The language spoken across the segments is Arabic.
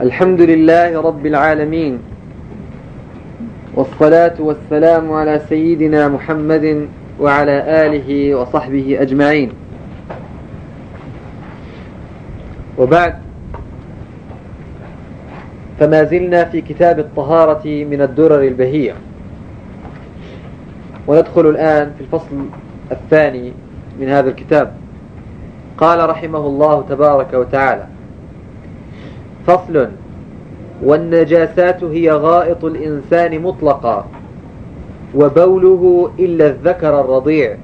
الحمد لله رب العالمين والصلاة والسلام على سيدنا محمد وعلى آله وصحبه أجمعين. وبعد فما زلنا في كتاب الطهارة من الدرر البهية. وندخل الآن في الفصل الثاني من هذا الكتاب. قال رحمه الله تبارك وتعالى فصل والنجاسات هي غائط الإنسان مطلقا وبوله إلا الذكر الرضيع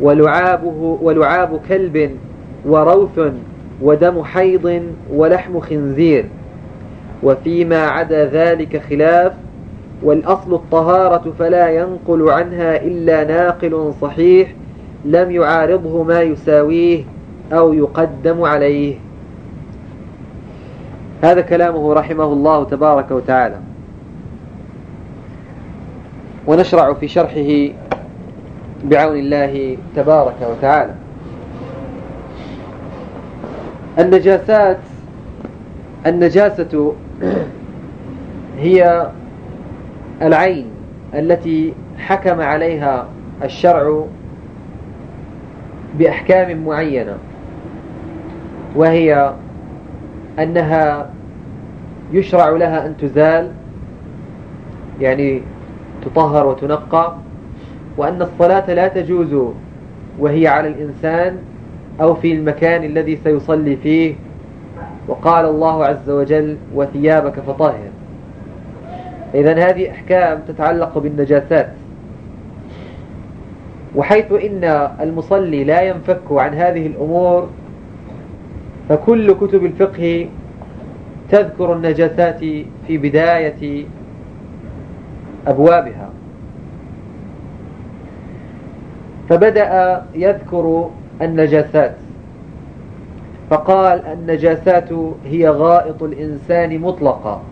ولعابه ولعاب كلب وروث ودم حيض ولحم خنزير وفيما عدا ذلك خلاف والأصل الطهارة فلا ينقل عنها إلا ناقل صحيح لم يعارضه ما يساويه أو يقدم عليه. هذا كلامه رحمه الله تبارك وتعالى. ونشرع في شرحه بعون الله تبارك وتعالى. النجاسات النجاسة هي العين التي حكم عليها الشرع بأحكام معينة وهي أنها يشرع لها أن تزال يعني تطهر وتنقى وأن الصلاة لا تجوز وهي على الإنسان أو في المكان الذي سيصلي فيه وقال الله عز وجل وثيابك فطهر. إذا هذه أحكام تتعلق بالنجاسات. وحيث إن المصلي لا ينفك عن هذه الأمور فكل كتب الفقه تذكر النجاسات في بداية أبوابها. فبدأ يذكر النجاسات. فقال النجاسات هي غائط الإنسان مطلقا.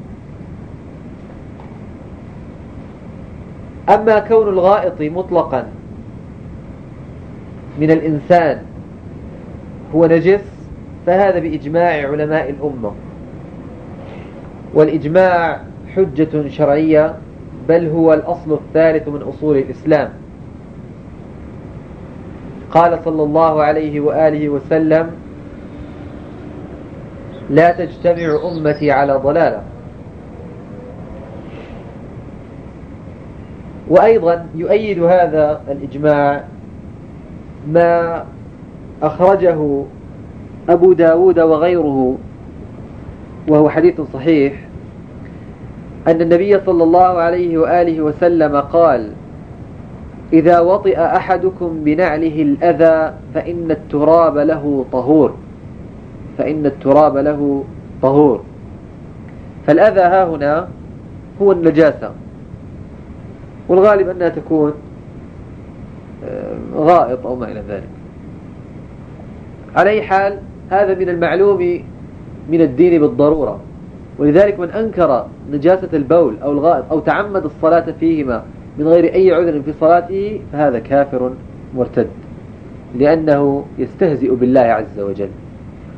أما كون الغائط مطلقا من الإنسان هو نجس فهذا بإجماع علماء الأمة. والإجماع حجة شرعية بل هو الأصل الثالث من أصول الإسلام. قال صلى الله عليه وآله وسلم لا تجتمع أمتي على ضلالة. وأيضا يؤيد هذا الإجماع ما أخرجه أبو داود وغيره وهو حديث صحيح أن النبي صلى الله عليه وآله وسلم قال إذا وطئ أحدكم بنعله الأذى فإن التراب له طهور. فإن التراب له طهور. فالأذى ها هنا هو النجاسة. والغالب أنها تكون آه، غائط أو ما إلى ذلك. على أي حال هذا من المعلوم من الدين بالضرورة. ولذلك من أنكر نجاسة البول أو الغائط أو تعمد الصلاة فيهما من غير أي عذر في صلاته فهذا كافر مرتد. لأنه يستهزئ بالله عز وجل.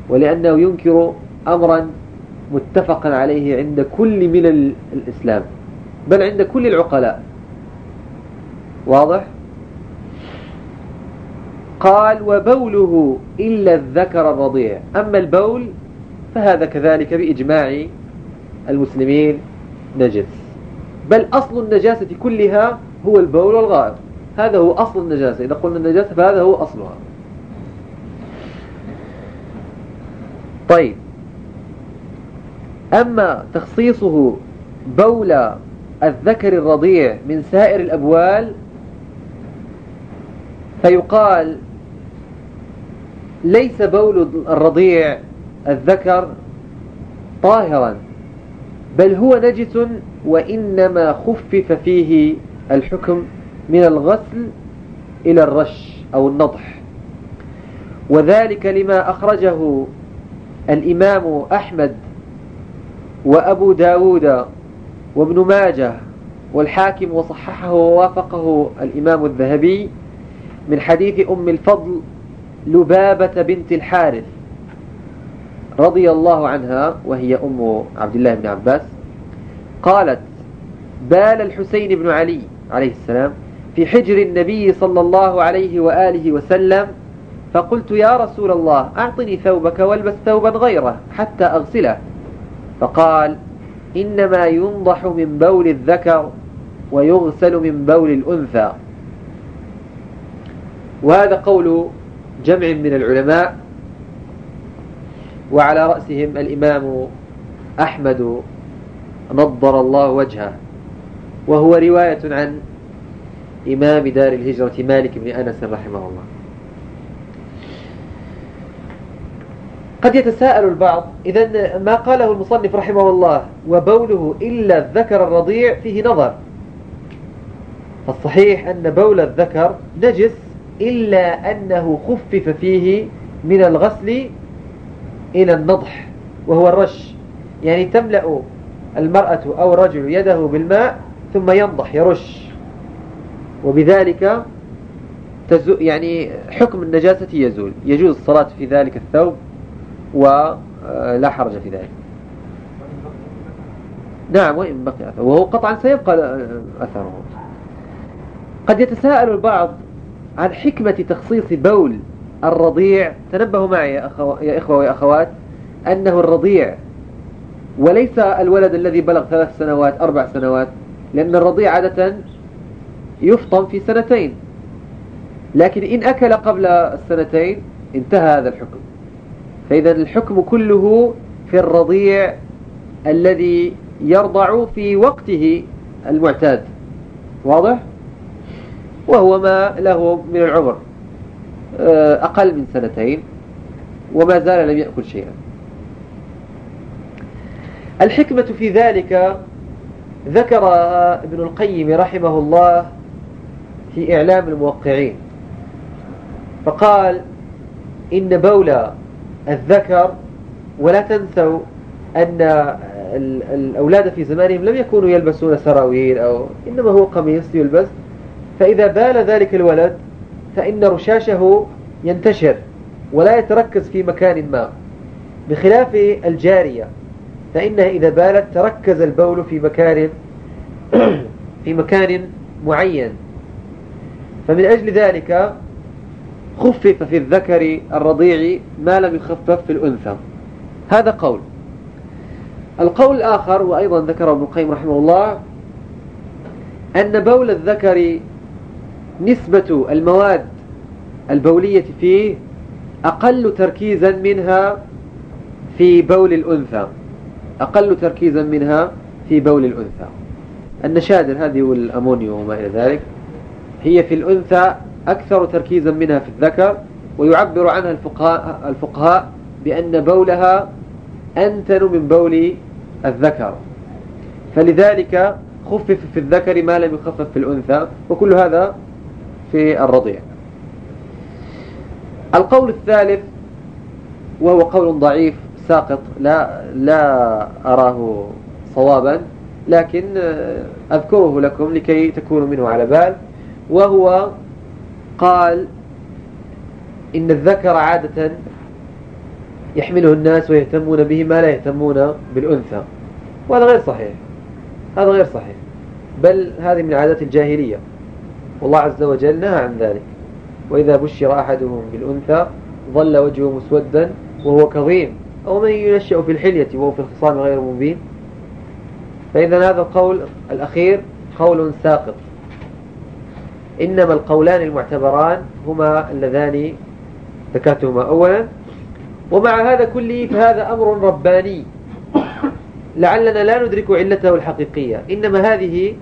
ولأنه ينكر أمرا متفقا عليه عند كل من الإسلام. بل عند كل العقلاء. واضح؟ قال وبوله إلا الذكر الرضيع. أما البول فهذا كذلك بإجماع المسلمين نجس. بل أصل النجاسة كلها هو البول والغائط هذا هو أصل النجاسة. إذا قلنا النجاسة فهذا هو أصلها. طيب. أما تخصيصه بول الذكر الرضيع من سائر الأبوال فيقال ليس بول الرضيع الذكر طاهرا بل هو نجس وإنما خفف فيه الحكم من الغسل إلى الرش أو النضح. وذلك لما أخرجه الإمام أحمد وأبو داود وابن ماجه والحاكم وصححه ووافقه الإمام الذهبي من حديث أم الفضل لبابة بنت الحارث رضي الله عنها وهي أم عبد الله بن عباس قالت بال الحسين بن علي عليه السلام في حجر النبي صلى الله عليه وآله وسلم فقلت يا رسول الله أعطني ثوبك والبس ثوبا غيره حتى أغسله. فقال إنما ينضح من بول الذكر ويغسل من بول الأنثى. وهذا قول جمع من العلماء وعلى رأسهم الإمام أحمد نضر الله وجهه وهو رواية عن إمام دار الهجرة مالك بن أنس رحمه الله. قد يتساءل البعض إذا ما قاله المصنف رحمه الله وبوله إلا الذكر الرضيع فيه نظر. فالصحيح أن بول الذكر نجس إلا أنه خفف فيه من الغسل إلى النضح وهو الرش. يعني تملأ المرأة أو الرجل يده بالماء ثم ينضح يرش. وبذلك يعني حكم النجاسة يزول. يجوز الصلاة في ذلك الثوب ولا حرج في ذلك. نعم وإن بقي أثر وهو قطعا سيبقى أثره. قد يتساءل البعض عن حكمة تخصيص بول الرضيع. تنبهوا معي يا, أخو... يا إخوة ويا أخوات أنه الرضيع وليس الولد الذي بلغ ثلاث سنوات أربع سنوات لأن الرضيع عادة يفطم في سنتين. لكن إن أكل قبل السنتين انتهى هذا الحكم. فإذا الحكم كله في الرضيع الذي يرضع في وقته المعتاد. واضح؟ وهو ما له من العمر آه، أقل من سنتين وما زال لم يأكل شيئا. الحكمة في ذلك ذكر ابن القيم رحمه الله في إعلام الموقعين فقال إن بول الذكر ولا تنسوا أن الأولاد في زمانهم لم يكونوا يلبسون سراويل أو إنما هو قميص يلبس فإذا بال ذلك الولد فإن رشاشه ينتشر ولا يتركز في مكان ما بخلاف الجارية فإنها إذا بالت تركز البول في مكان في مكان معين. فمن أجل ذلك خفف في الذكر الرضيع ما لم يخفف في الأنثى. هذا قول. القول الآخر وأيضا ذكره ابن القيم رحمه الله أن بول الذكر نسبة المواد البولية فيه أقل تركيزا منها في بول الأنثى. أقل تركيزا منها في بول الأنثى. النشادر هذه والأمونيوم وما إلى ذلك هي في الأنثى أكثر تركيزا منها في الذكر ويعبر عنها الفقهاء, الفقهاء بأن بولها أنتن من بول الذكر. فلذلك خفف في الذكر ما لم يخفف في الأنثى وكل هذا في الرضيع. القول الثالث وهو قول ضعيف ساقط لا لا أراه صوابا لكن أذكره لكم لكي تكونوا منه على بال. وهو قال إن الذكر عادة يحمله الناس ويهتمون به ما لا يهتمون بالأنثى. وهذا غير صحيح. هذا غير صحيح. بل هذه من عادات الجاهلية. والله عز وجل نهى عن ذلك. وإذا بشر أحدهم بالأنثى ظل وجهه مسودا وهو كظيم أو من ينشأ في الحلية وهو في الخصام غير مبين. فإذا هذا القول الأخير قول ساقط. إنما القولان المعتبران هما اللذان ذكرتهما أولا. ومع هذا كله فهذا أمر رباني. لعلنا لا ندرك علته الحقيقية. إنما هذه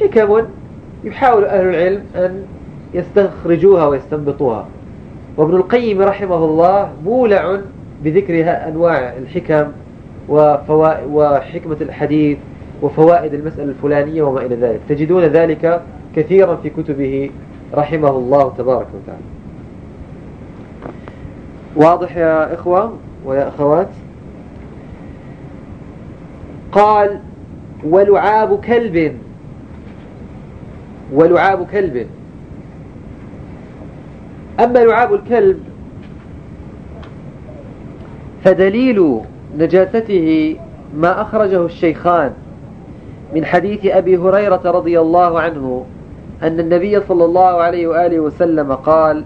حكم يحاول أهل العلم أن يستخرجوها ويستنبطوها. وابن القيم رحمه الله مولع بذكر أنواع الحكم وحكمة الحديث وفوائد المسألة الفلانية وما إلى ذلك. تجدون ذلك كثيرا في كتبه رحمه الله تبارك وتعالى. واضح يا إخوة ويا أخوات؟ قال ولعاب كلب. ولعاب كلب أما لعاب الكلب فدليل نجاسته ما أخرجه الشيخان من حديث أبي هريرة رضي الله عنه أن النبي صلى الله عليه وآله وسلم قال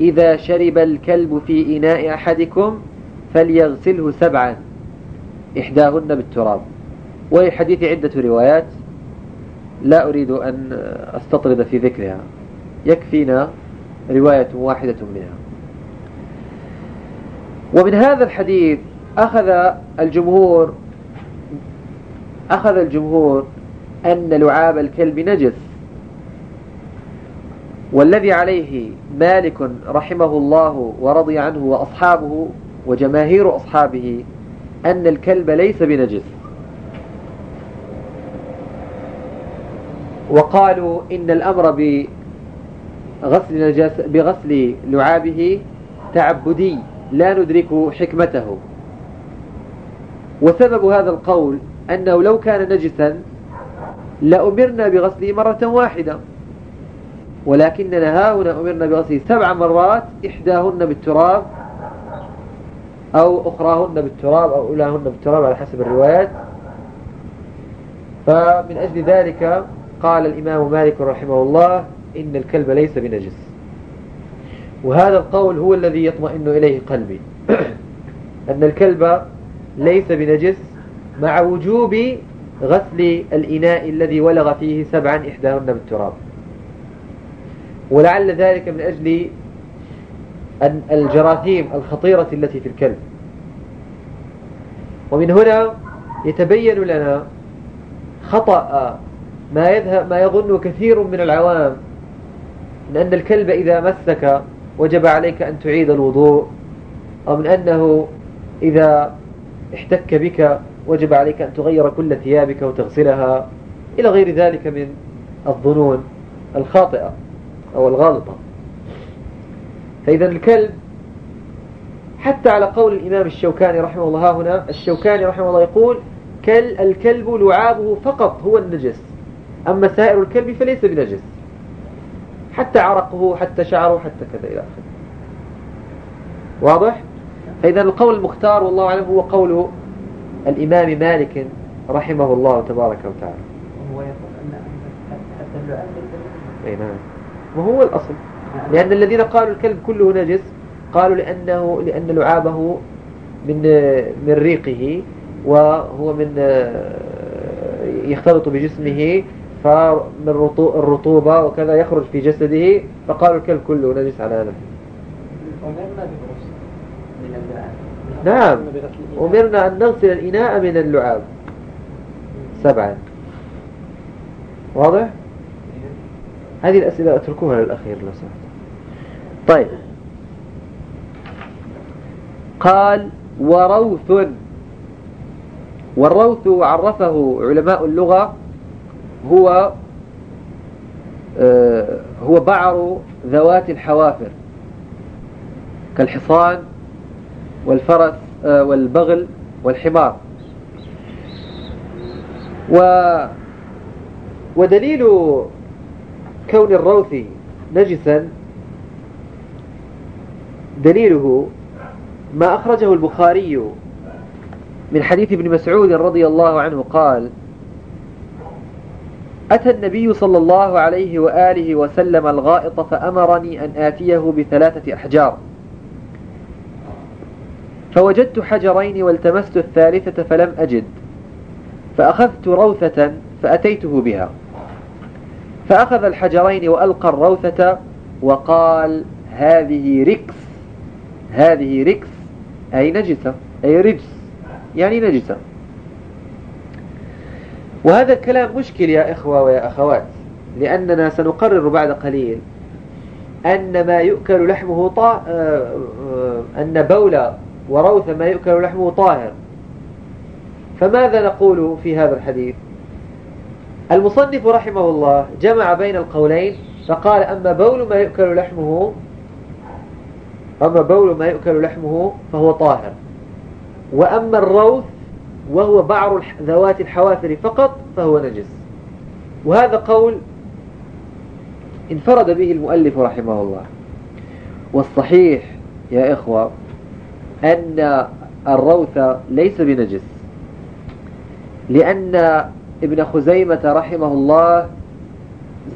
إذا شرب الكلب في إناء أحدكم فليغسله سبعا. إحداهن بالتراب. وللحديث عدة روايات. لا أريد أن أستطرد في ذكرها. يكفينا رواية واحدة منها. ومن هذا الحديث أخذ الجمهور أخذ الجمهور أن لعاب الكلب نجس. والذي عليه مالك رحمه الله ورضي عنه وأصحابه وجماهير أصحابه أن الكلب ليس بنجس. وقالوا إن الأمر بغسل, بغسل لعابه تعبدي لا ندرك حكمته. وسبب هذا القول أنه لو كان نجسا لأمرنا بغسله مرة واحدة. ولكننا ها هنا أمرنا بغسله سبع مرات إحداهن بالتراب أو أخراهن بالتراب أو أولاهن بالتراب على حسب الروايات. فمن أجل ذلك قال الإمام مالك رحمه الله إن الكلب ليس بنجس. وهذا القول هو الذي يطمئن إليه قلبي. أن الكلب ليس بنجس مع وجوب غسل الإناء الذي ولغ فيه سبعا إحداهن بالتراب. ولعل ذلك من أجل أن الجراثيم الخطيرة التي في الكلب. ومن هنا يتبين لنا خطأ ما يذهب ما يظن كثير من العوام من أن الكلب إذا مسك وجب عليك أن تعيد الوضوء أو من أنه إذا احتك بك وجب عليك أن تغير كل ثيابك وتغسلها إلى غير ذلك من الظنون الخاطئة أو الغالطة. فإذا الكلب حتى على قول الإمام الشوكاني رحمه الله هنا الشوكاني رحمه الله يقول كل الكلب لعابه فقط هو النجس. أما سائر الكلب فليس بنجس. حتى عرقه حتى شعره حتى كذا إلى آخره. واضح؟ فإذا القول المختار والله أعلم هو قول الإمام مالك رحمه الله تبارك وتعالى. وهو يقول أن حتى اللعاب أي نعم. وهو الأصل؟ لأن الذين قالوا الكلب كله نجس قالوا لأنه لأن لعابه من من ريقه وهو من يختلط بجسمه فمن الرطوبة وكذا يخرج في جسده فقالوا الكلب كله نجس على هذا نعم. أمرنا أن نغسل الإناء من اللعاب. سبعا. واضح؟ هذه الأسئلة أتركوها للأخير لو سمحت. طيب. قال وروث. والروث عرفه علماء اللغة هو آه، هو بعر ذوات الحوافر كالحصان والفرس آه، والبغل والحمار. و ودليل كون الروث نجسا دليله ما أخرجه البخاري من حديث ابن مسعود رضي الله عنه قال أتى النبي صلى الله عليه وآله وسلم الغائط فأمرني أن آتيه بثلاثة أحجار. فوجدت حجرين والتمست الثالثة فلم أجد فأخذت روثة فأتيته بها. فأخذ الحجرين وألقى الروثة وقال هذه ركس هذه ركس أي نجسة أي رجس يعني نجسة. وهذا الكلام مشكل يا إخوة ويا أخوات لأننا سنقرر بعد قليل أن ما يؤكل لحمه طا... آه، آه، أن بول وروث ما يؤكل لحمه طاهر. فماذا نقول في هذا الحديث؟ المصنف رحمه الله جمع بين القولين فقال أما بول ما يؤكل لحمه أما بول ما يؤكل لحمه فهو طاهر. وأما الروث وهو بعر ذوات الحوافر فقط فهو نجس. وهذا قول انفرد به المؤلف رحمه الله. والصحيح يا إخوة أن الروث ليس بنجس لأن ابن خزيمة رحمه الله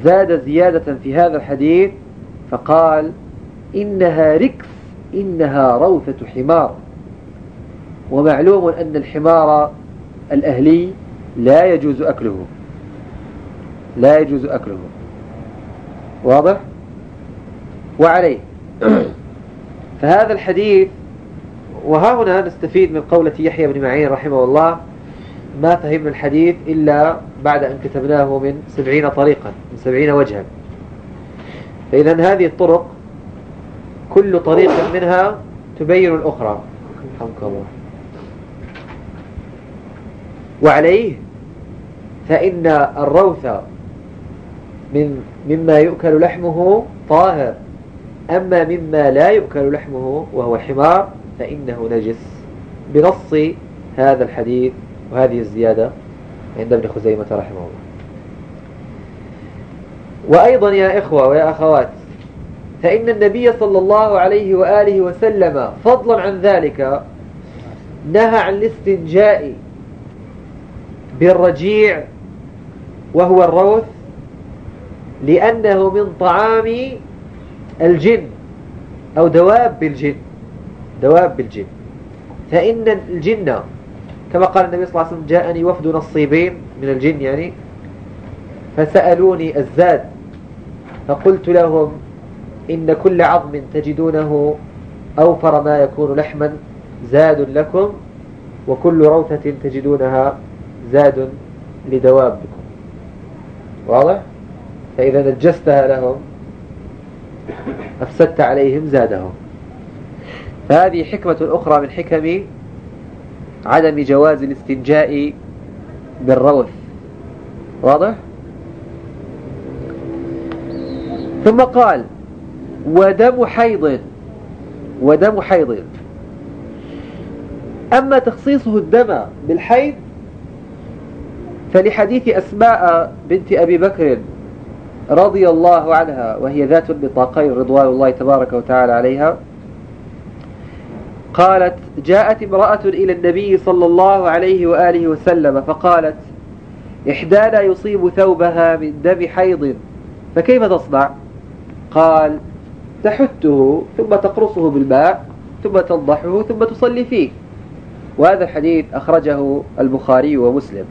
زاد زيادة في هذا الحديث فقال إنها ركس إنها روثة حمار. ومعلوم أن الحمار الأهلي لا يجوز أكله. لا يجوز أكله. واضح؟ وعليه. فهذا الحديث وها هنا نستفيد من قولة يحيى بن معين رحمه الله ما فهمنا الحديث إلا بعد أن كتبناه من سبعين طريقا من سبعين وجها. فإذا هذه الطرق كل طريق منها تبين الأخرى. رحمك الله. وعليه فإن الروث من مما يؤكل لحمه طاهر أما مما لا يؤكل لحمه وهو حمار فإنه نجس. بنص هذا الحديث وهذه الزيادة عند ابن خزيمة رحمه الله. وأيضا يا إخوة ويا أخوات فإن النبي صلى الله عليه وآله وسلم فضلا عن ذلك نهى عن الاستنجاء بالرجيع وهو الروث لأنه من طعام الجن أو دواب الجن دواب الجن فإن الجن كما قال النبي صلى الله عليه وسلم جاءني وفد نصيبين من الجن يعني فسألوني الزاد فقلت لهم إن كل عظم تجدونه أوفر ما يكون لحما زاد لكم وكل روثة تجدونها زاد لدوابكم واضح؟ فإذا نجستها لهم أفسدت عليهم زادهم. فهذه حكمة أخرى من حكم عدم جواز الاستنجاء بالروث. واضح؟ ثم قال ودم حيض. ودم حيض. أما تخصيصه الدم بالحيض فلحديث أسماء بنت أبي بكر رضي الله عنها وهي ذات النطاقين رضوان الله تبارك وتعالى عليها قالت جاءت امرأة إلى النبي صلى الله عليه وآله وسلم فقالت إحدانا يصيب ثوبها من دم حيض فكيف تصنع؟ قال تحته ثم تقرصه بالماء ثم تنضحه ثم تصلي فيه. وهذا الحديث أخرجه البخاري ومسلم.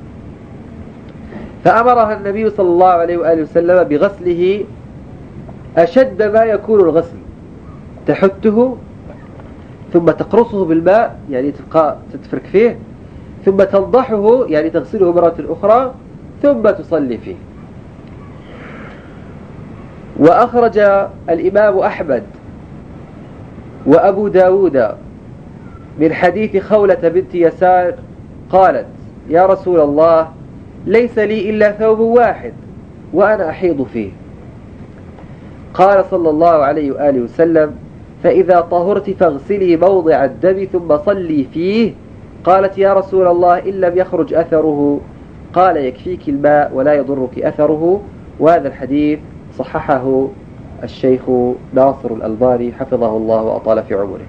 فأمرها النبي صلى الله عليه وآله وسلم بغسله أشد ما يكون الغسل. تحته ثم تقرصه بالماء يعني تبقى تتفرك فيه ثم تنضحه يعني تغسله مرة أخرى ثم تصلي فيه. وأخرج الإمام أحمد وأبو داود من حديث خولة بنت يسار قالت يا رسول الله ليس لي إلا ثوب واحد وأنا أحيض فيه. قال صلى الله عليه وآله وسلم فإذا طهرت فاغسلي موضع الدم ثم صلي فيه. قالت يا رسول الله إن لم يخرج أثره. قال يكفيك الماء ولا يضرك أثره. وهذا الحديث صححه الشيخ ناصر الألباني حفظه الله وأطال في عمره.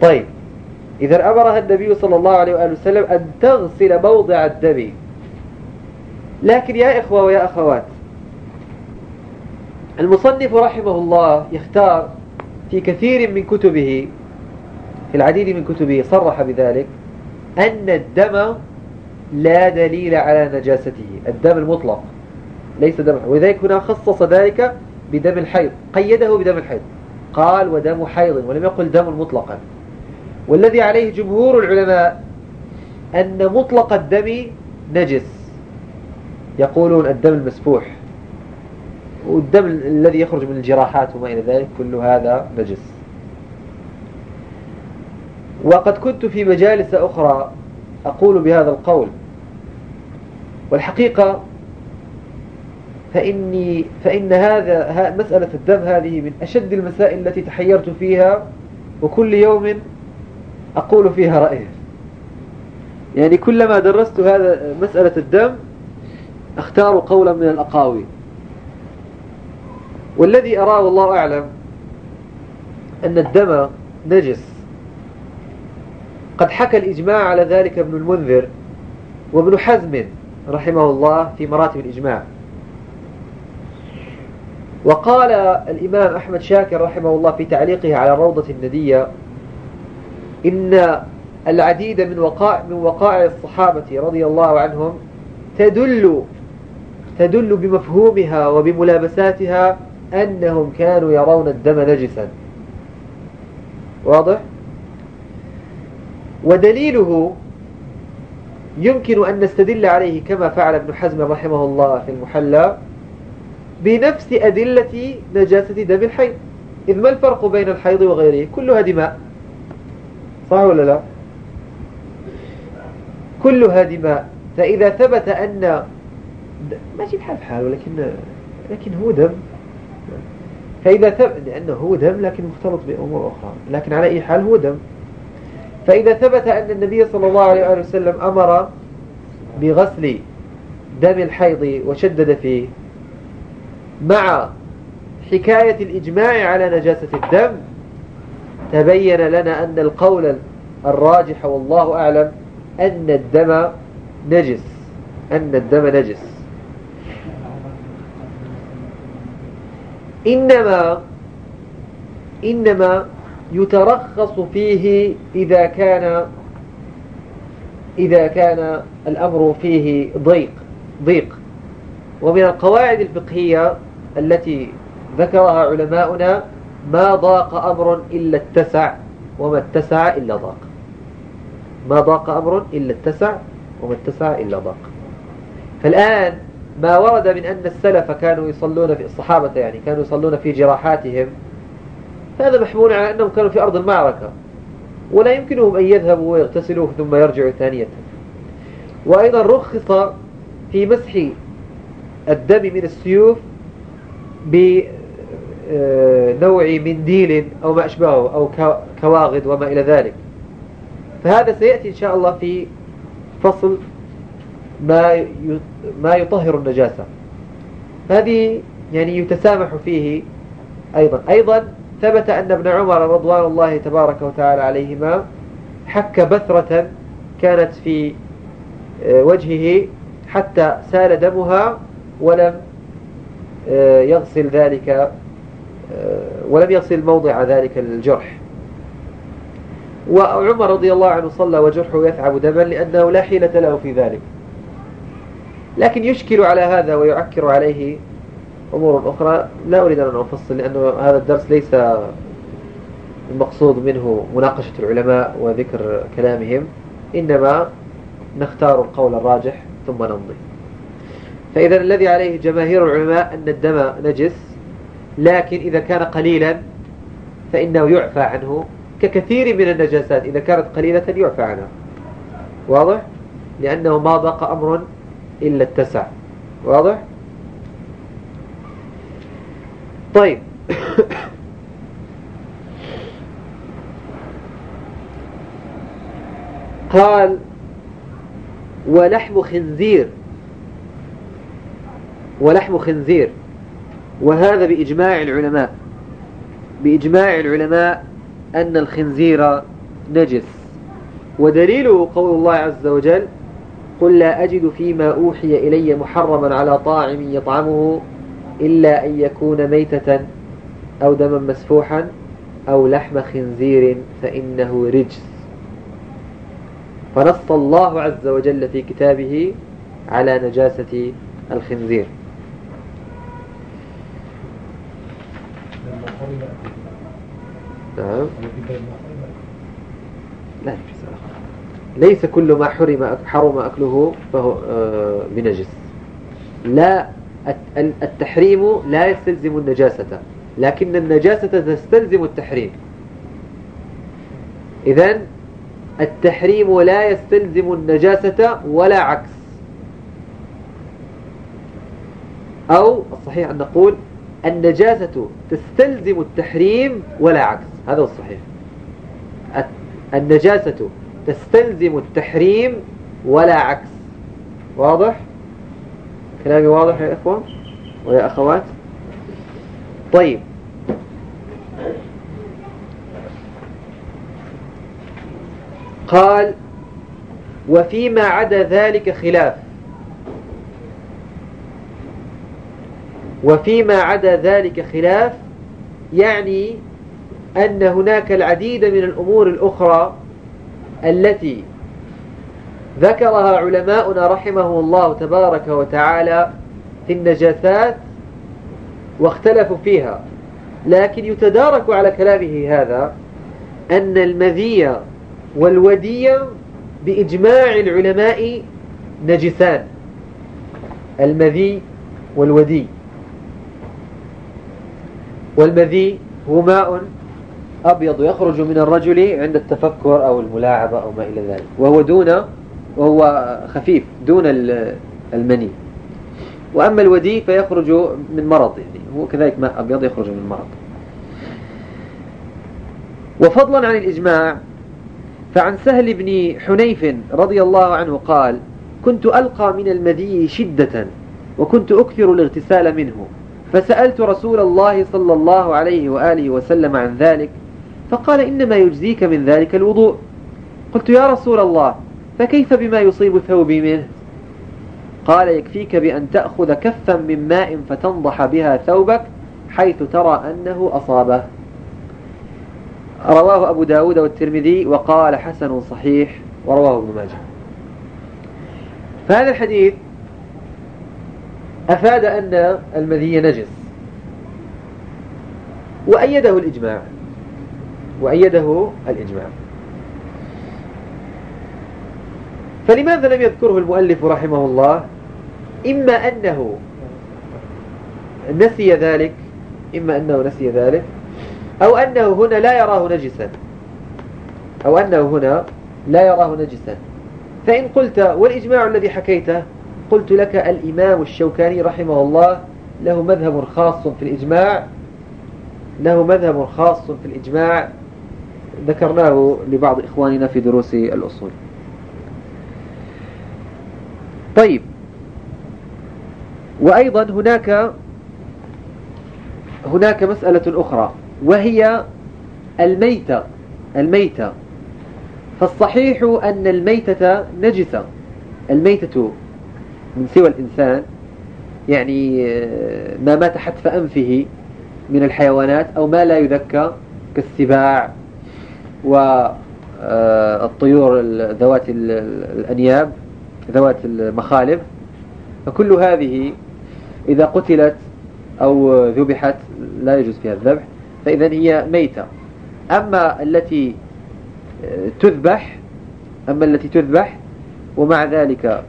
طيب إذا أمرها النبي صلى الله عليه وآله وسلم أن تغسل موضع الدم. لكن يا إخوة ويا أخوات المصنف رحمه الله يختار في كثير من كتبه في العديد من كتبه صرح بذلك أن الدم لا دليل على نجاسته الدم المطلق ليس دم ولذلك هنا خصص ذلك بدم الحيض قيده بدم الحيض. قال ودم حيض. ولم يقل دم مطلقا. والذي عليه جمهور العلماء أن مطلق الدم نجس. يقولون الدم المسفوح. والدم الذي يخرج من الجراحات وما إلى ذلك كل هذا نجس. وقد كنت في مجالس أخرى أقول بهذا القول. والحقيقة فإني فإن هذا مسألة الدم هذه من أشد المسائل التي تحيرت فيها. وكل يوم أقول فيها رأيي. يعني كلما درست هذا مسألة الدم اختاروا قولا من الأقاوي والذي أراه والله أعلم أن الدم نجس. قد حكى الإجماع على ذلك ابن المنذر وابن حزم رحمه الله في مراتب الإجماع. وقال الإمام أحمد شاكر رحمه الله في تعليقه على روضة الندية إن العديد من وقائع, من وقائع الصحابة رضي الله عنهم تدل تدل بمفهومها وبملابساتها أنهم كانوا يرون الدم نجسا. واضح؟ ودليله يمكن أن نستدل عليه كما فعل ابن حزم رحمه الله في المحلى بنفس أدلة نجاسة دم الحيض. إذ ما الفرق بين الحيض وغيره؟ كلها دماء صح ولا لا؟ كلها دماء فإذا ثبت أن ماشي بحال بحال ولكن لكن هو دم. فإذا ثبت لأنه هو دم لكن مختلط بأمور أخرى. لكن على أي حال هو دم. فإذا ثبت أن النبي صلى الله عليه وسلم أمر بغسل دم الحيض وشدد فيه مع حكاية الإجماع على نجاسة الدم تبين لنا أن القول الراجح والله أعلم أن الدم نجس. أن الدم نجس. إنما إنما يترخص فيه إذا كان إذا كان الأمر فيه ضيق ضيق. ومن القواعد الفقهية التي ذكرها علماؤنا ما ضاق أمر إلا اتسع وما اتسع إلا ضاق. ما ضاق أمر إلا اتسع وما اتسع إلا ضاق. فالآن ما ورد من أن السلف كانوا يصلون في الصحابة يعني كانوا يصلون في جراحاتهم فهذا محمول على أنهم كانوا في أرض المعركة. ولا يمكنهم أن يذهبوا ويغتسلوا ثم يرجعوا ثانية. وأيضا رخص في مسح الدم من السيوف بنوع منديل أو ما أشبهه أو كواغد وما إلى ذلك. فهذا سيأتي إن شاء الله في فصل ما ما يطهر النجاسة. هذه يعني يتسامح فيه أيضا. أيضا ثبت أن ابن عمر رضوان الله تبارك وتعالى عليهما حك بثرة كانت في آه، وجهه حتى سال دمها ولم آه، يغسل ذلك ولم يغسل موضع ذلك الجرح. وعمر رضي الله عنه صلى وجرحه يثعب دما لأنه لا حيلة له في ذلك. لكن يشكل على هذا ويعكر عليه أمور أخرى. لا أريد أن أفصل لأنه هذا الدرس ليس المقصود منه مناقشة العلماء وذكر كلامهم. إنما نختار القول الراجح ثم نمضي. فإذا الذي عليه جماهير العلماء أن الدم نجس. لكن إذا كان قليلا فإنه يعفى عنه ككثير من النجاسات. إذا كانت قليلة يعفى عنها. واضح؟ لأنه ما ضاق أمر إلا اتسع. واضح؟ طيب. قال ولحم خنزير. ولحم خنزير. وهذا بإجماع العلماء. بإجماع العلماء أن الخنزير نجس. ودليله قول الله عز وجل قل لا أجد فيما أوحي إلي محرما على طاعم يطعمه إلا أن يكون ميتة أو دما مسفوحا أو لحم خنزير فإنه رجس. فنص الله عز وجل في كتابه على نجاسة الخنزير. نعم لا ليس كل ما حرم حرم أكله فهو آه، بنجس لا التحريم لا يستلزم النجاسة لكن النجاسة تستلزم التحريم. إذن التحريم لا يستلزم النجاسة ولا عكس. أو الصحيح أن نقول النجاسة تستلزم التحريم ولا عكس. هذا هو الصحيح. النجاسة تستلزم التحريم ولا عكس. واضح؟ كلامي واضح يا إخوة ويا أخوات؟ طيب. قال وفيما عدا ذلك خلاف. وفيما عدا ذلك خلاف يعني أن هناك العديد من الأمور الأخرى التي ذكرها علماؤنا رحمه الله تبارك وتعالى في النجاسات واختلفوا فيها. لكن يتدارك على كلامه هذا أن المذي والودي بإجماع العلماء نجسان. المذي والودي والمذي هو ماء أبيض يخرج من الرجل عند التفكر أو الملاعبة أو ما إلى ذلك. وهو دون وهو خفيف دون المني. وأما الودي فيخرج من مرض يعني هو كذلك ماء أبيض يخرج من مرض. وفضلا عن الإجماع فعن سهل بن حنيف رضي الله عنه قال كنت ألقى من المذي شدة وكنت أكثر الاغتسال منه. فسألت رسول الله صلى الله عليه وآله وسلم عن ذلك فقال إنما يجزيك من ذلك الوضوء. قلت يا رسول الله فكيف بما يصيب ثوبي منه؟ قال يكفيك بأن تأخذ كفا من ماء فتنضح بها ثوبك حيث ترى أنه أصابه. رواه أبو داود والترمذي وقال حسن صحيح ورواه ابن ماجه. فهذا الحديث أفاد أن المذي نجس وأيده الإجماع. وأيده الإجماع. فلماذا لم يذكره المؤلف رحمه الله؟ إما أنه نسي ذلك إما أنه نسي ذلك أو أنه هنا لا يراه نجسا. أو أنه هنا لا يراه نجسا. فإن قلت والإجماع الذي حكيته قلت لك الإمام الشوكاني رحمه الله له مذهب خاص في الإجماع له مذهب خاص في الإجماع ذكرناه لبعض إخواننا في دروس الأصول. طيب. وأيضا هناك هناك مسألة أخرى وهي الميتة الميتة. فالصحيح أن الميتة نجسة. الميتة من سوى الإنسان يعني آه، ما مات حتف أنفه من الحيوانات أو ما لا يذكى كالسباع. والطيور آه، ذوات الأنياب ذوات المخالب. فكل هذه إذا قتلت أو ذبحت لا يجوز فيها الذبح فإذا هي ميتة. أما التي آه، تذبح أما التي تذبح ومع ذلك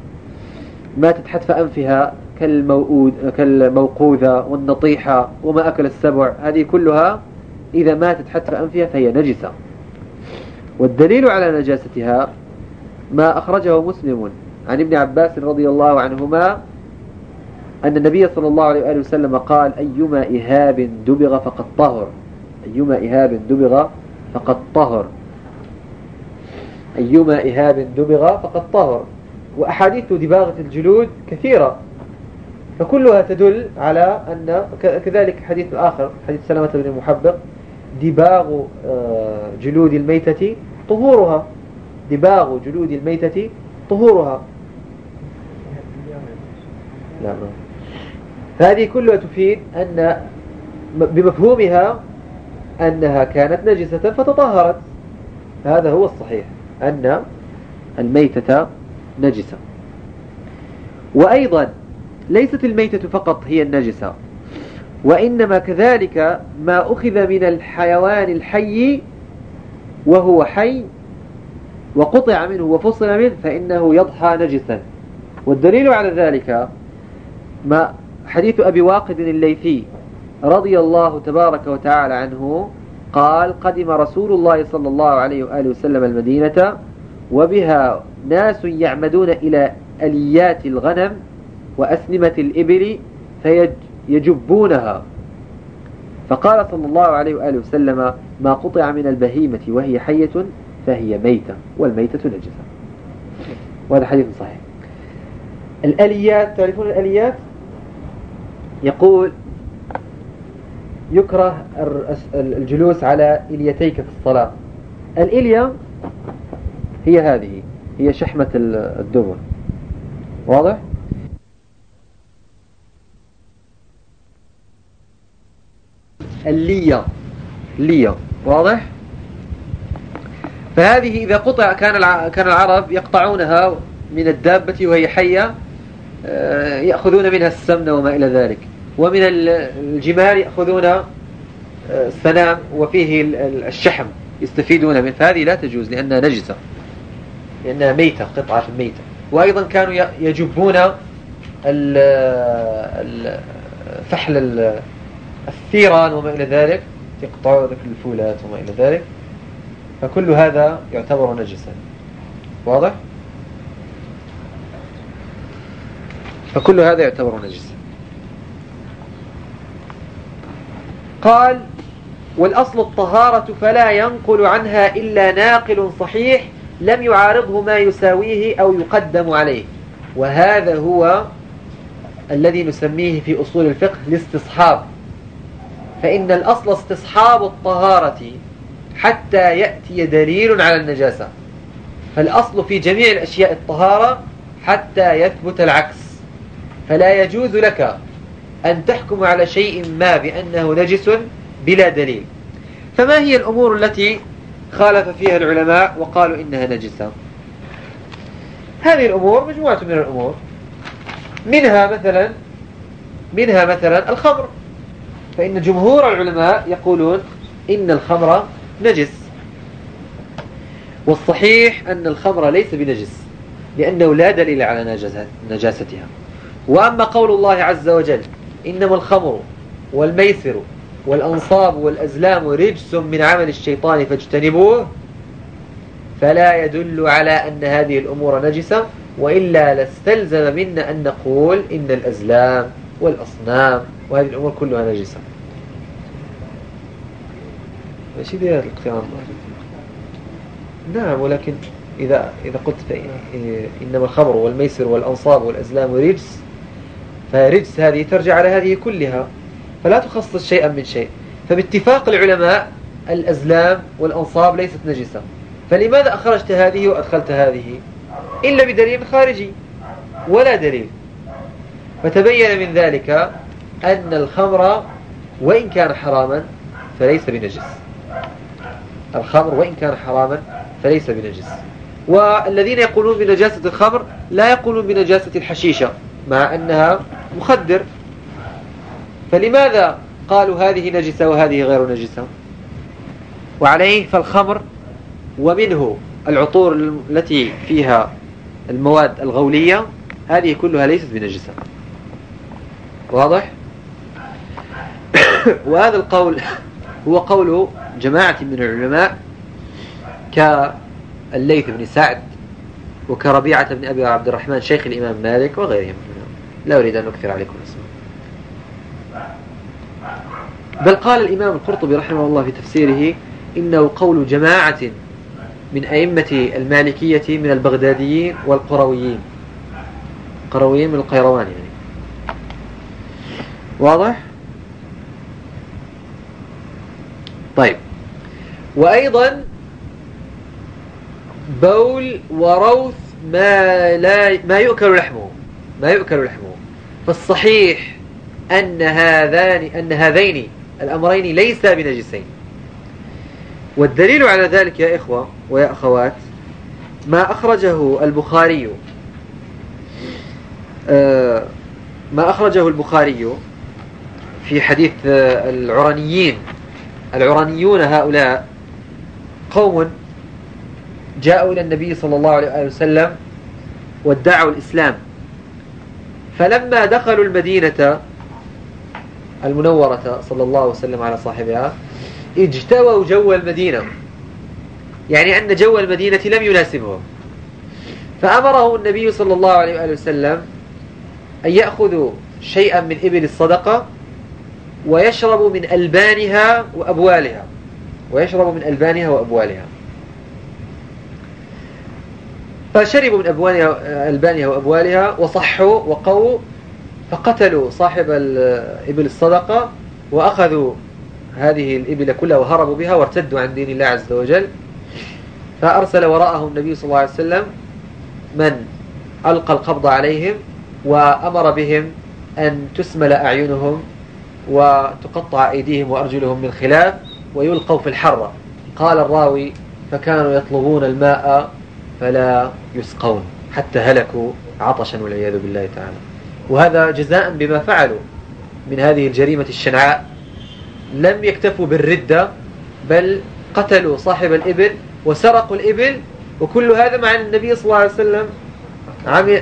ماتت حتف أنفها كالموؤود كالموقوذة والنطيحة وما أكل السبع هذه كلها إذا ماتت حتف أنفها فهي نجسة. والدليل على نجاستها ما أخرجه مسلم عن ابن عباس رضي الله عنهما أن النبي صلى الله عليه وآله وسلم قال أيما إهاب دبغ فقد طهر. أيما إهاب دبغ فقد طهر. أيما إهاب دبغ فقد طهر. وأحاديث دباغة الجلود كثيرة فكلها تدل على أن كذلك حديث آخر حديث سلامة بن المحبق دباغ آه، جلود الميتة طهورها. دباغ جلود الميتة طهورها. نعم. هذه كلها تفيد أن بمفهومها أنها كانت نجسة فتطهرت. هذا هو الصحيح أن الميتة نجسة. وأيضا ليست الميتة فقط هي النجسة. وإنما كذلك ما أخذ من الحيوان الحي وهو حي وقطع منه وفصل منه فإنه يضحى نجسا. والدليل على ذلك ما حديث أبي واقد الليثي رضي الله تبارك وتعالى عنه قال قدم رسول الله صلى الله عليه وآله وسلم المدينة وبها ناس يعمدون إلى أليات الغنم وأسنمة الإبل فيجبونها فقال صلى الله عليه وآله وسلم ما قطع من البهيمة وهي حية فهي ميتة والميتة نجسة. وهذا حديث صحيح. الأليات تعرفون الأليات؟ يقول يكره الجلوس على إليتيك في الصلاة. الإلية هي هذه هي شحمة الدبر. واضح؟ اللية. لية واضح؟ فهذه إذا قطع كان كان العرب يقطعونها من الدابة وهي حية آه، يأخذون منها السمن وما إلى ذلك. ومن الجمال يأخذون آه، السنام وفيه الشحم يستفيدون منه. فهذه لا تجوز لأنها نجسة. لأنها ميتة قطعة ميتة. وأيضا كانوا يجبون فحل الثيران وما إلى ذلك يقطعوا ذلك الفولات وما إلى ذلك. فكل هذا يعتبر نجسا. واضح؟ فكل هذا يعتبر نجسا. قال والأصل الطهارة فلا ينقل عنها إلا ناقل صحيح لم يعارضه ما يساويه أو يقدم عليه. وهذا هو الذي نسميه في أصول الفقه الاستصحاب. فإن الأصل استصحاب الطهارة حتى يأتي دليل على النجاسة. فالأصل في جميع الأشياء الطهارة حتى يثبت العكس. فلا يجوز لك أن تحكم على شيء ما بأنه نجس بلا دليل. فما هي الأمور التي خالف فيها العلماء وقالوا إنها نجسة؟ هذه الأمور مجموعة من الأمور. منها مثلا منها مثلا الخمر. فإن جمهور العلماء يقولون إن الخمر نجس. والصحيح أن الخمر ليس بنجس لأنه لا دليل على نجاستها. وأما قول الله عز وجل إنما الخمر والميسر والأنصاب والأزلام رجس من عمل الشيطان فاجتنبوه فلا يدل على أن هذه الأمور نجسة وإلا لاستلزم منا أن نقول إن الأزلام والأصنام وهذه الأمور كلها نجسة ماشي ديال الاقتران. نعم ولكن إذا إذا قلت إنما الخمر والميسر والأنصاب والأزلام رجس فرجس هذه ترجع على هذه كلها فلا تخصص شيئا من شيء. فباتفاق العلماء الأزلام والأنصاب ليست نجسة. فلماذا أخرجت هذه وأدخلت هذه؟ إلا بدليل خارجي ولا دليل. فتبين من ذلك أن الخمر وإن كان حراما فليس بنجس. الخمر وإن كان حراما فليس بنجس. والذين يقولون بنجاسة الخمر لا يقولون بنجاسة الحشيشة مع أنها مخدر. فلماذا قالوا هذه نجسة وهذه غير نجسة؟ وعليه فالخمر ومنه العطور التي فيها المواد الغولية هذه كلها ليست بنجسة. واضح؟ وهذا القول هو قول جماعة من العلماء كالليث بن سعد وكربيعة بن أبي عبد الرحمن شيخ الإمام مالك وغيرهم. لا أريد أن أكثر عليكم اسمه. بل قال الإمام القرطبي رحمه الله في تفسيره إنه قول جماعة من أئمة المالكية من البغداديين والقرويين. قرويين من القيروان يعني. واضح؟ طيب. وأيضا بول وروث ما لا ما يؤكل لحمه ما يؤكل لحمه. فالصحيح أن هذان أن هذين الأمرين ليس بنجسين. والدليل على ذلك يا إخوة ويا أخوات ما أخرجه البخاري آه، ما أخرجه البخاري في حديث العرانيين العرانيون هؤلاء قوم جاءوا إلى النبي صلى الله عليه وسلم وادعوا الإسلام. فلما دخلوا المدينة المنورة صلى الله وسلم على صاحبها اجتووا جو المدينة. يعني أن جو المدينة لم يناسبهم. فأمره النبي صلى الله عليه وسلم أن يأخذوا شيئا من إبل الصدقة ويشرب من ألبانها وأبوالها. ويشرب من ألبانها وأبوالها. فشربوا من ألبانها وأبوالها وصحوا وقووا فقتلوا صاحب إبل الصدقة وأخذوا هذه الإبل كلها وهربوا بها وارتدوا عن دين الله عز وجل. فأرسل وراءهم النبي صلى الله عليه وسلم من ألقى القبض عليهم وأمر بهم أن تسمل أعينهم وتقطع أيديهم وأرجلهم من خلاف ويلقوا في الحرة قال الراوي فكانوا يطلبون الماء فلا يسقون حتى هلكوا عطشا والعياذ بالله تعالى. وهذا جزاء بما فعلوا من هذه الجريمة الشنعاء. لم يكتفوا بالردة بل قتلوا صاحب الإبل وسرقوا الإبل وكل هذا مع النبي صلى الله عليه وسلم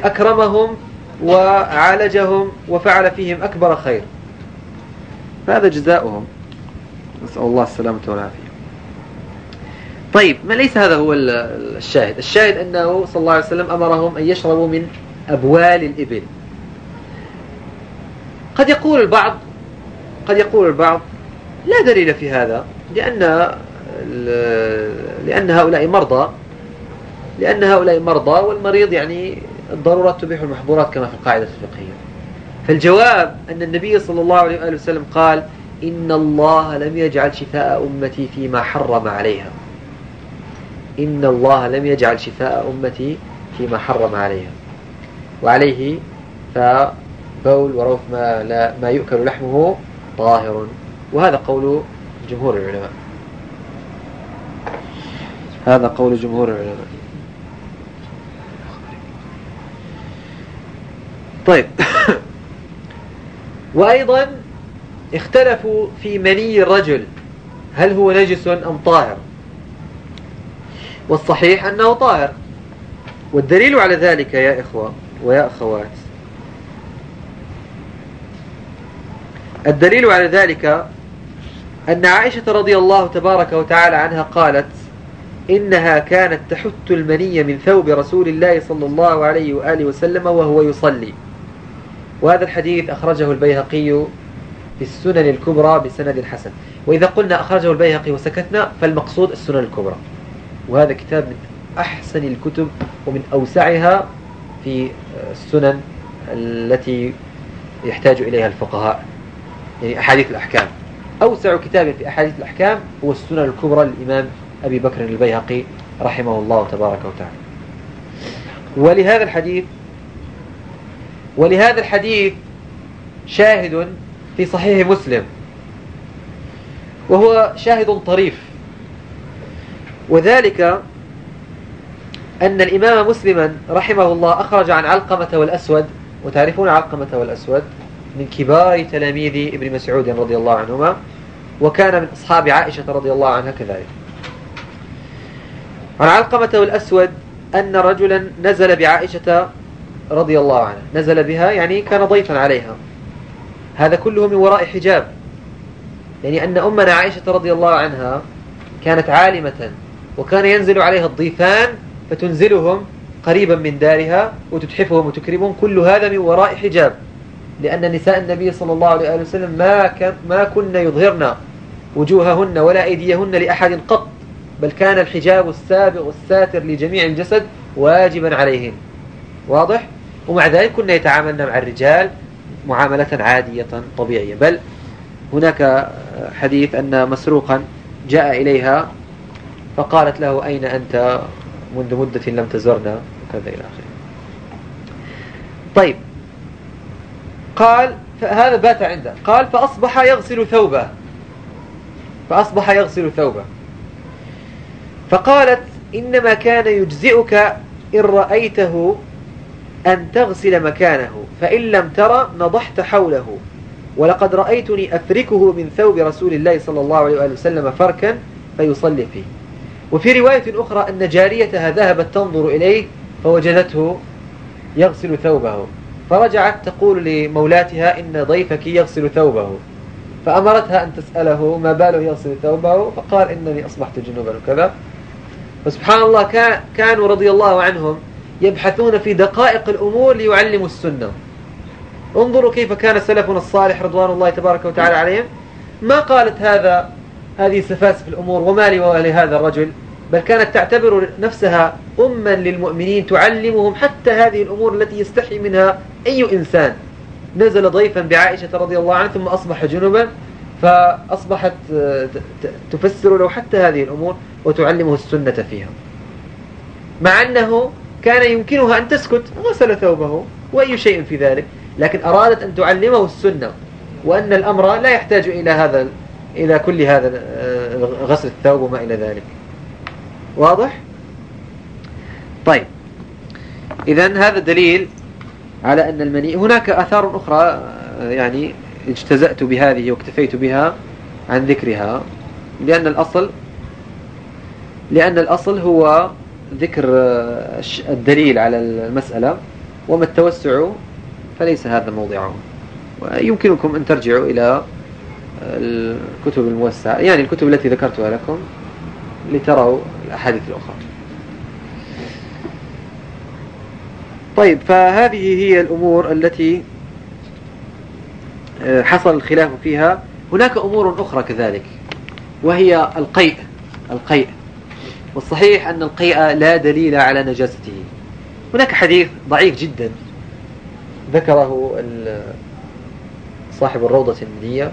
أكرمهم وعالجهم وفعل فيهم أكبر خير. فهذا جزاؤهم. نسأل الله السلامة والعافية. طيب ما ليس هذا هو الشاهد؟ الشاهد أنه صلى الله عليه وسلم أمرهم أن يشربوا من أبوال الإبل. قد يقول البعض قد يقول البعض لا دليل في هذا لأن لأن هؤلاء مرضى لأن هؤلاء مرضى والمريض يعني الضرورات تبيح المحظورات كما في القاعدة الفقهية. فالجواب أن النبي صلى الله عليه وآله وسلم قال إن الله لم يجعل شفاء أمتي فيما حرم عليها. إن الله لم يجعل شفاء أمتي فيما حرم عليها. وعليه فبول وروث ما, لا ما يؤكل لحمه طاهر. وهذا قول جمهور العلماء. هذا قول جمهور العلماء. طيب. وأيضا اختلفوا في مني الرجل هل هو نجس أم طاهر؟ والصحيح أنه طاهر. والدليل على ذلك يا إخوة ويا أخوات الدليل على ذلك أن عائشة رضي الله تبارك وتعالى عنها قالت إنها كانت تحت المني من ثوب رسول الله صلى الله عليه وآله وسلم وهو يصلي. وهذا الحديث أخرجه البيهقي في السنن الكبرى بسند حسن. وإذا قلنا أخرجه البيهقي وسكتنا فالمقصود السنن الكبرى. وهذا كتاب من أحسن الكتب ومن أوسعها في السنن التي يحتاج إليها الفقهاء يعني أحاديث الأحكام. أوسع كتاب في أحاديث الأحكام هو السنن الكبرى للإمام أبي بكر البيهقي رحمه الله تبارك وتعالى. ولهذا الحديث ولهذا الحديث شاهد في صحيح مسلم وهو شاهد طريف. وذلك أن الإمام مسلما رحمه الله أخرج عن علقمة والأسود وتعرفون علقمة والأسود؟ من كبار تلاميذ ابن مسعود رضي الله عنهما وكان من أصحاب عائشة رضي الله عنها كذلك. عن علقمة والأسود أن رجلا نزل بعائشة رضي الله عنها نزل بها يعني كان ضيفا عليها. هذا كله من وراء حجاب. يعني أن أمنا عائشة رضي الله عنها كانت عالمة وكان ينزل عليها الضيفان فتنزلهم قريبا من دارها وتتحفهم وتكرمهم. كل هذا من وراء حجاب. لأن نساء النبي صلى الله عليه وسلم ما, ما كن يظهرن وجوههن ولا أيديهن لأحد قط بل كان الحجاب السابق والساتر لجميع الجسد واجبا عليهن. واضح؟ ومع ذلك كنا يتعاملن مع الرجال معاملة عادية طبيعية. بل هناك حديث أن مسروقا جاء إليها فقالت له أين أنت منذ مدة لم تزرنا وكذا إلى آخره. طيب. قال هذا بات عنده. قال فأصبح يغسل ثوبه. فأصبح يغسل ثوبه. فقالت إنما كان يجزئك إن رأيته أن تغسل مكانه فإن لم ترى نضحت حوله. ولقد رأيتني أفركه من ثوب رسول الله صلى الله عليه وسلم فركا فيصلي فيه. وفي رواية أخرى أن جاريتها ذهبت تنظر إليه فوجدته يغسل ثوبه. فرجعت تقول لمولاتها إن ضيفك يغسل ثوبه. فأمرتها أن تسأله ما باله يغسل ثوبه فقال إنني أصبحت جنوبا وكذا. فسبحان الله كانوا رضي الله عنهم يبحثون في دقائق الأمور ليعلموا السنة. انظروا كيف كان سلفنا الصالح رضوان الله تبارك وتعالى عليهم. ما قالت هذا هذه سفاسف الأمور وما لي ولهذا الرجل. بل كانت تعتبر نفسها أما للمؤمنين تعلمهم حتى هذه الأمور التي يستحي منها أي إنسان. نزل ضيفا بعائشة رضي الله عنها ثم أصبح جنبا. فأصبحت تفسر له حتى هذه الأمور وتعلمه السنة فيها. مع أنه كان يمكنها أن تسكت غسل ثوبه وأي شيء في ذلك. لكن أرادت أن تعلمه السنة وأن الأمر لا يحتاج إلى هذا إلى كل هذا آه، غسل الثوب وما إلى ذلك. واضح؟ طيب. إذا هذا دليل على أن المني هناك آثار أخرى آه، يعني اجتزأت بهذه واكتفيت بها عن ذكرها. لأن الأصل لأن الأصل هو ذكر آه، الدليل على المسألة وما التوسع فليس هذا موضعه. ويمكنكم أن ترجعوا إلى الكتب الموسعة يعني الكتب التي ذكرتها لكم لتروا الأحاديث الأخرى. طيب فهذه هي الأمور التي آه، حصل الخلاف فيها. هناك أمور أخرى كذلك وهي القيء القيء. والصحيح أن القيء لا دليل على نجاسته. هناك حديث ضعيف جدا. ذكره صاحب الروضة الندية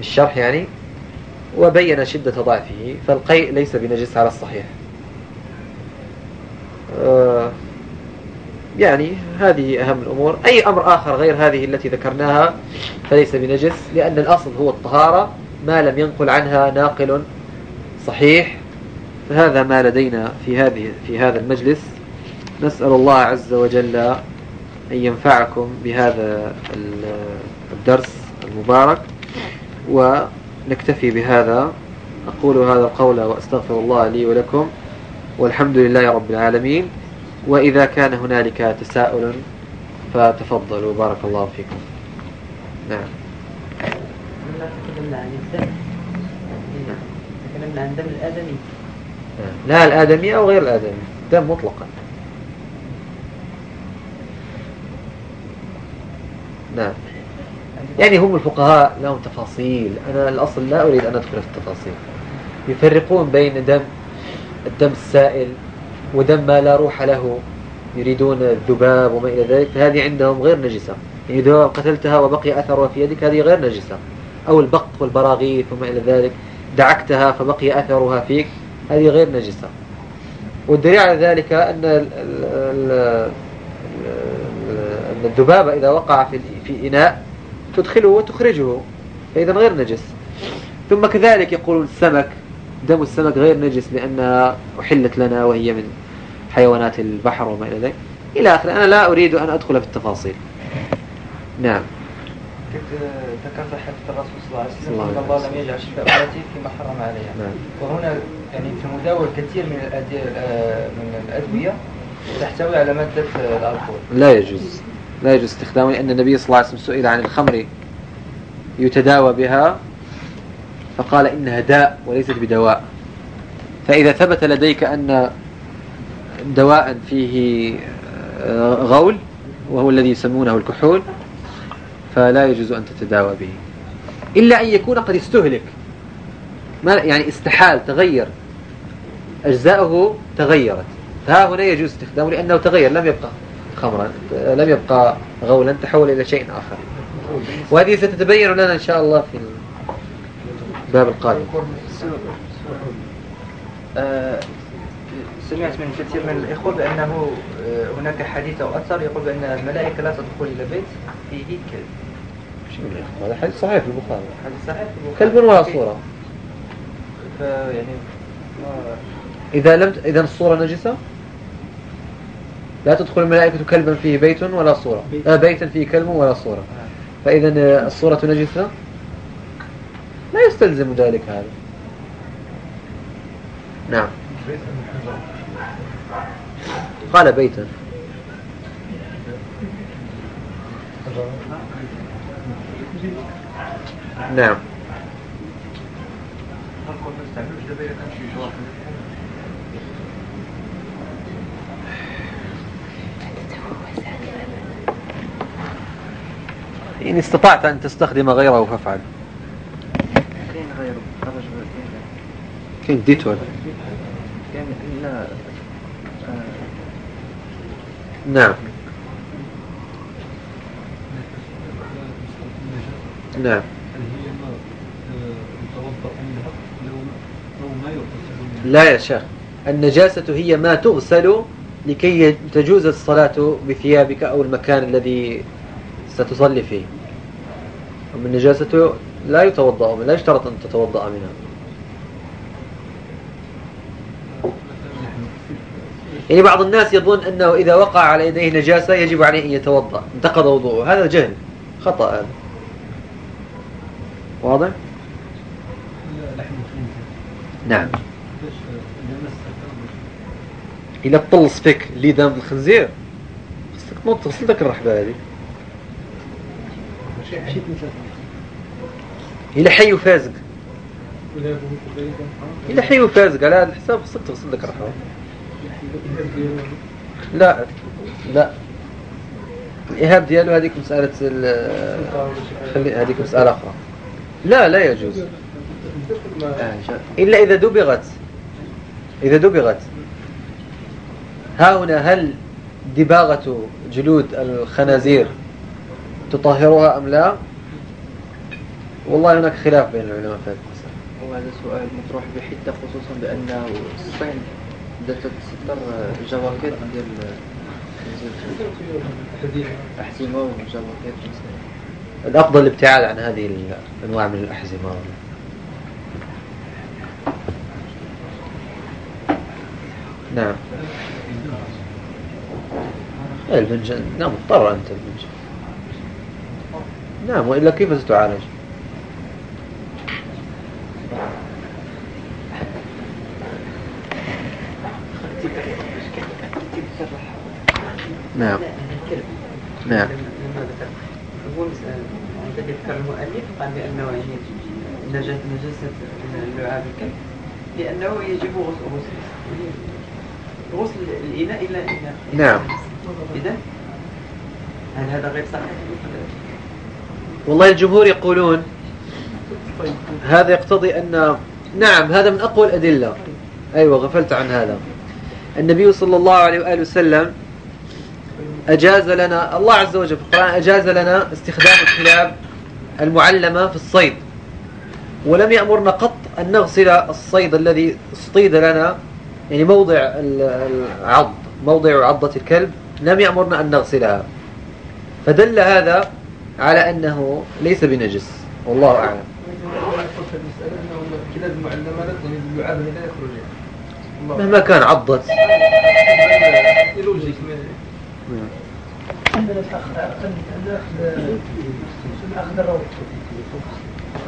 الشرح يعني وبين شدة ضعفه فالقيء ليس بنجس على الصحيح. آه، يعني هذه أهم الأمور. أي أمر آخر غير هذه التي ذكرناها فليس بنجس لأن الأصل هو الطهارة ما لم ينقل عنها ناقل صحيح فهذا ما لدينا في هذه في هذا المجلس. نسأل الله عز وجل أن ينفعكم بهذا الدرس المبارك ونكتفي بهذا. أقول هذا القول وأستغفر الله لي ولكم والحمد لله رب العالمين. وإذا كان هنالك تساؤل فتفضلوا. بارك الله فيكم. نعم. تكلمنا عن الدم. الآدمي. لا الآدمي أو غير الآدمي دم مطلقا. نعم. يعني هم الفقهاء لهم تفاصيل. أنا الأصل لا أريد أن أدخل في التفاصيل. يفرقون بين دم الدم السائل ودم ما لا روح له يريدون الذباب وما إلى ذلك. فهذه عندهم غير نجسة. يعني إذا قتلتها وبقي أثرها في يدك هذه غير نجسة. أو البق والبراغيث وما إلى ذلك. دعكتها فبقي أثرها فيك. هذه غير نجسة. والدليل على ذلك أن أن الذباب إذا وقع في في إناء تدخله وتخرجه فإذا غير نجس. ثم كذلك يقول السمك دم السمك غير نجس لأنها أحلت لنا وهي من حيوانات البحر وما إلى ذلك. إلى آخر أنا لا أريد أن أدخل في التفاصيل. نعم. ذكرت حديث الرسول صلى الله عليه وسلم؟ ان الله لم يجعل شفاء امتي فيما حرم عليها نعم. وهنا يعني في المداول كثير من من الأدوية تحتوي على مادة الألكول. لا يجوز. لا يجوز استخدامه لأن النبي صلى الله عليه وسلم سئل عن الخمر يتداوى بها فقال إنها داء وليست بدواء. فإذا ثبت لديك أن دواء فيه آه، غول وهو الذي يسمونه الكحول فلا يجوز أن تتداوى به. إلا أن يكون قد استهلك. ما يعني استحال تغير. أجزاؤه تغيرت. فها هنا يجوز استخدامه لأنه تغير لم يبقى خمرا لم يبقى غولا تحول إلى شيء آخر. وهذه ستتبين لنا إن شاء الله في الباب القادم. سمعت من كثير من الإخوة بأنه آه، هناك حديث أو أثر يقول بأن الملائكة لا تدخل إلى بيت فيه كلب. هذا حديث صحيح في البخاري. حديث صحيح في البخاري. كلب ولا صورة؟ فيعني إذا لم إذا الصورة نجسة؟ لا تدخل الملائكة كلبا فيه بيت ولا صورة. آه بيتا فيه كلب ولا صورة. فإذا الصورة نجسة؟ لا يستلزم ذلك هذا. نعم. قال بيتا نعم. إن استطعت أن تستخدم غيره فافعل. كين ديتول يعني نعم. نعم. لا يا شيخ. النجاسة هي ما تغسل لكي تجوز الصلاة بثيابك أو المكان الذي ستصلي فيه. أما النجاسة لا يتوضأ لا يشترط أن تتوضأ منها. يعني بعض الناس يظن أنه إذا وقع على يديه نجاسة يجب عليه أن يتوضأ. انتقض وضوءه. هذا جهل. خطأ هذا. واضح؟ نعم. إلى تطلص فيك. اللي دام الخنزير؟ خصك تنوض تغسل ذاك الرحبة هذه. إلى حي وفازق إلى حي وفازق على هذا الحساب خصك تغسل ذاك الرحبة. لا لا. الإيهاب ديالو هذيك مسألة خلي هذيك مسألة أخرى. لا لا يجوز. إلا إذا دبغت. إذا دبغت. ها هنا هل دباغة جلود الخنازير تطهرها أم لا؟ والله هناك خلاف بين العلماء في هذا وهذا سؤال مطروح بحدة خصوصا بأن الصين بدأت تتصدر الجواكت ديال الأحزمة والجواكت الأفضل الابتعاد عن هذه الأنواع من الأحزمة. نعم. البنجان نعم مضطر أنت البنجان نعم وإلا كيف ستعالج؟ نعم. نعم. ذكر المؤلف قال بأنه نجاسة اللعاب الكلب لأنه يجب غسل غسل الإناء إلا إناء نعم. إذا هل هذا غير صحيح؟ والله الجمهور يقولون هذا يقتضي أن نعم هذا من أقوى الأدلة. أيوة غفلت عن هذا. النبي صلى الله عليه وآله وسلم أجاز لنا الله عز وجل في القرآن أجاز لنا استخدام الكلاب المعلمة في الصيد. ولم يأمرنا قط أن نغسل الصيد الذي اصطيد لنا يعني موضع العض موضع عضة الكلب لم يأمرنا أن نغسلها. فدل هذا على أنه ليس بنجس والله أعلم. مهما كان عضت.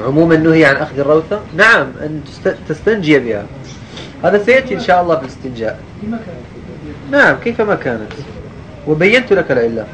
عموما نهي عن أخذ الروثة؟ نعم أن تستنجي بها. هذا سيأتي إن شاء الله في الاستنجاء نعم كيفما كانت؟ وبينت لك العلة.